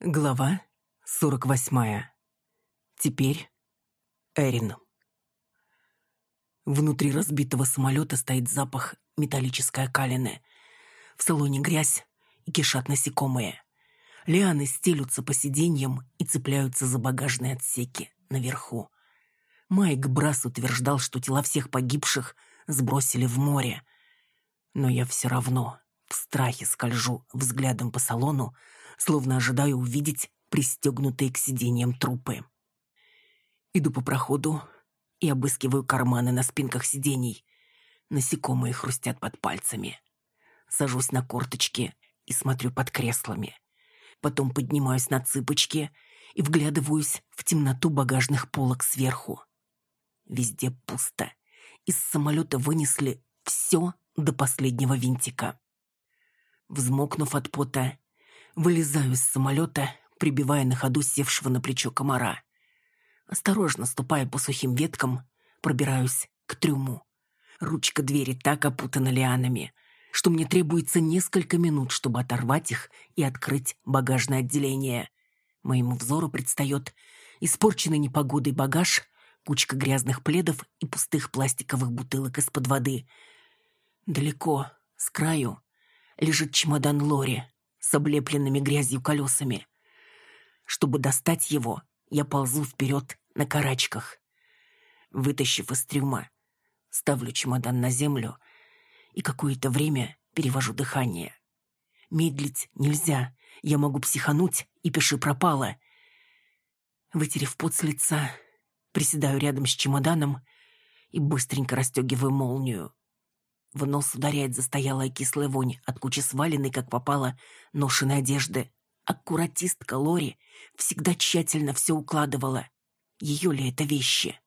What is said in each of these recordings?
Глава сорок восьмая. Теперь Эрин. Внутри разбитого самолета стоит запах металлической окалины. В салоне грязь и кишат насекомые. Лианы стелются по сиденьям и цепляются за багажные отсеки наверху. Майк Брас утверждал, что тела всех погибших сбросили в море. Но я все равно в страхе скольжу взглядом по салону, словно ожидаю увидеть пристегнутые к сиденьям трупы. Иду по проходу и обыскиваю карманы на спинках сидений. Насекомые хрустят под пальцами. Сажусь на корточки и смотрю под креслами. Потом поднимаюсь на цыпочки и вглядываюсь в темноту багажных полок сверху. Везде пусто. Из самолета вынесли все до последнего винтика. Взмокнув от пота, вылезаю из самолета, прибивая на ходу севшего на плечо комара. Осторожно ступая по сухим веткам, пробираюсь к трюму. Ручка двери так опутана лианами, что мне требуется несколько минут, чтобы оторвать их и открыть багажное отделение. Моему взору предстает испорченный непогодой багаж, кучка грязных пледов и пустых пластиковых бутылок из-под воды. Далеко, с краю, лежит чемодан Лори с облепленными грязью колесами. Чтобы достать его, я ползу вперед на карачках. Вытащив из трюма, ставлю чемодан на землю и какое-то время перевожу дыхание. Медлить нельзя, я могу психануть и пиши пропало. Вытерев пот с лица, приседаю рядом с чемоданом и быстренько расстегиваю молнию. В нос ударяет застоялая кислая вонь от кучи сваленной, как попало, ношеной одежды. Аккуратистка Лори всегда тщательно все укладывала. Ее ли это вещи?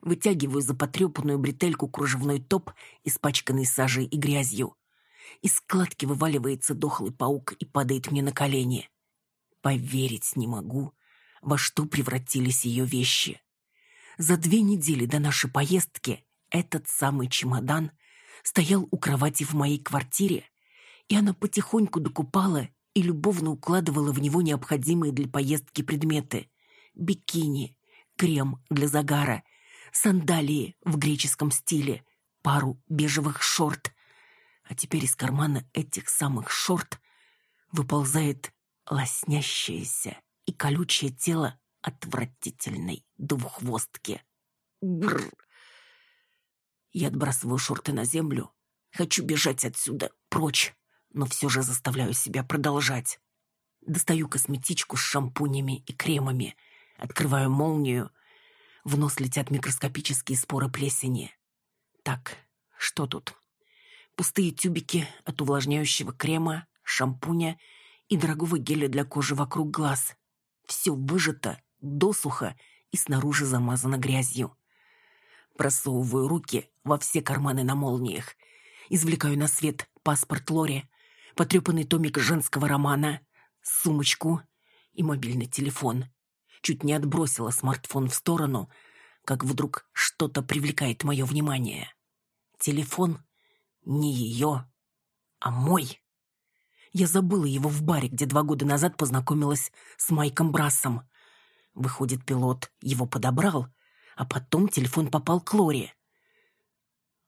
Вытягиваю за потрепанную бретельку кружевной топ, испачканный сажей и грязью. Из складки вываливается дохлый паук и падает мне на колени. Поверить не могу, во что превратились ее вещи. За две недели до нашей поездки этот самый чемодан стоял у кровати в моей квартире, и она потихоньку докупала и любовно укладывала в него необходимые для поездки предметы. Бикини, крем для загара, сандалии в греческом стиле, пару бежевых шорт. А теперь из кармана этих самых шорт выползает лоснящееся и колючее тело отвратительной двуххвостки. Бррр. Я отбрасываю шорты на землю. Хочу бежать отсюда, прочь, но все же заставляю себя продолжать. Достаю косметичку с шампунями и кремами, открываю молнию. В нос летят микроскопические споры плесени. Так, что тут? Пустые тюбики от увлажняющего крема, шампуня и дорогого геля для кожи вокруг глаз. Все выжато, досуха и снаружи замазано грязью. Просовываю руки во все карманы на молниях. Извлекаю на свет паспорт Лори, потрепанный томик женского романа, сумочку и мобильный телефон. Чуть не отбросила смартфон в сторону, как вдруг что-то привлекает мое внимание. Телефон не ее, а мой. Я забыла его в баре, где два года назад познакомилась с Майком Брассом. Выходит, пилот его подобрал, а потом телефон попал к Лоре.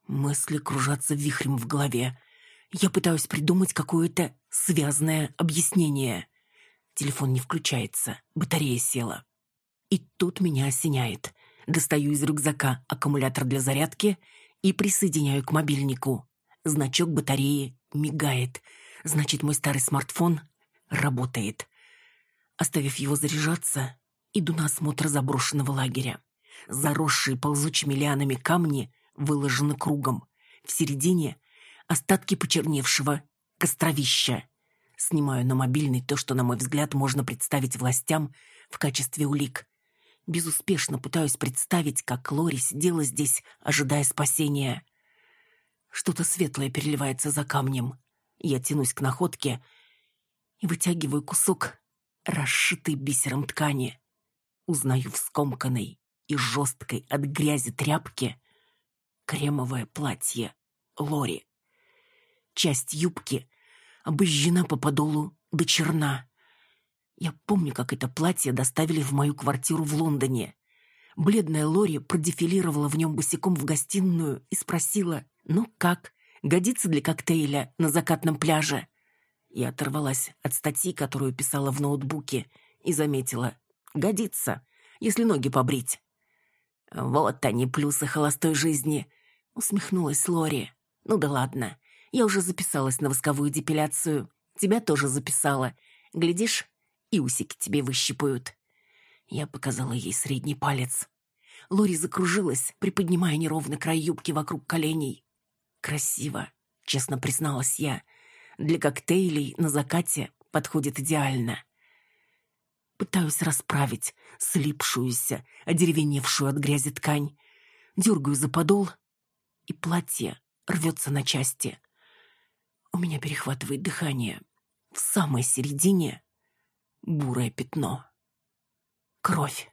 Мысли кружатся вихрем в голове. Я пытаюсь придумать какое-то связанное объяснение. Телефон не включается, батарея села. И тут меня осеняет. Достаю из рюкзака аккумулятор для зарядки и присоединяю к мобильнику. Значок батареи мигает. Значит, мой старый смартфон работает. Оставив его заряжаться, иду на осмотр заброшенного лагеря. Заросшие ползучими лианами камни выложены кругом. В середине остатки почерневшего костровища. Снимаю на мобильный то, что, на мой взгляд, можно представить властям в качестве улик. Безуспешно пытаюсь представить, как Лори сидела здесь, ожидая спасения. Что-то светлое переливается за камнем. Я тянусь к находке и вытягиваю кусок расшитой бисером ткани. Узнаю в скомканной и жесткой от грязи тряпки кремовое платье Лори. Часть юбки обожжена по подолу до черна. Я помню, как это платье доставили в мою квартиру в Лондоне. Бледная Лори продефилировала в нем босиком в гостиную и спросила, «Ну как, годится для коктейля на закатном пляже?» Я оторвалась от статьи, которую писала в ноутбуке, и заметила, «Годится, если ноги побрить». «Вот они, плюсы холостой жизни», — усмехнулась Лори. «Ну да ладно, я уже записалась на восковую депиляцию. Тебя тоже записала. Глядишь, и усики тебе выщипают». Я показала ей средний палец. Лори закружилась, приподнимая неровный край юбки вокруг коленей. «Красиво», — честно призналась я. «Для коктейлей на закате подходит идеально». Пытаюсь расправить слипшуюся, одеревеневшую от грязи ткань. Дергаю за подол, и платье рвется на части. У меня перехватывает дыхание. В самой середине бурое пятно. Кровь.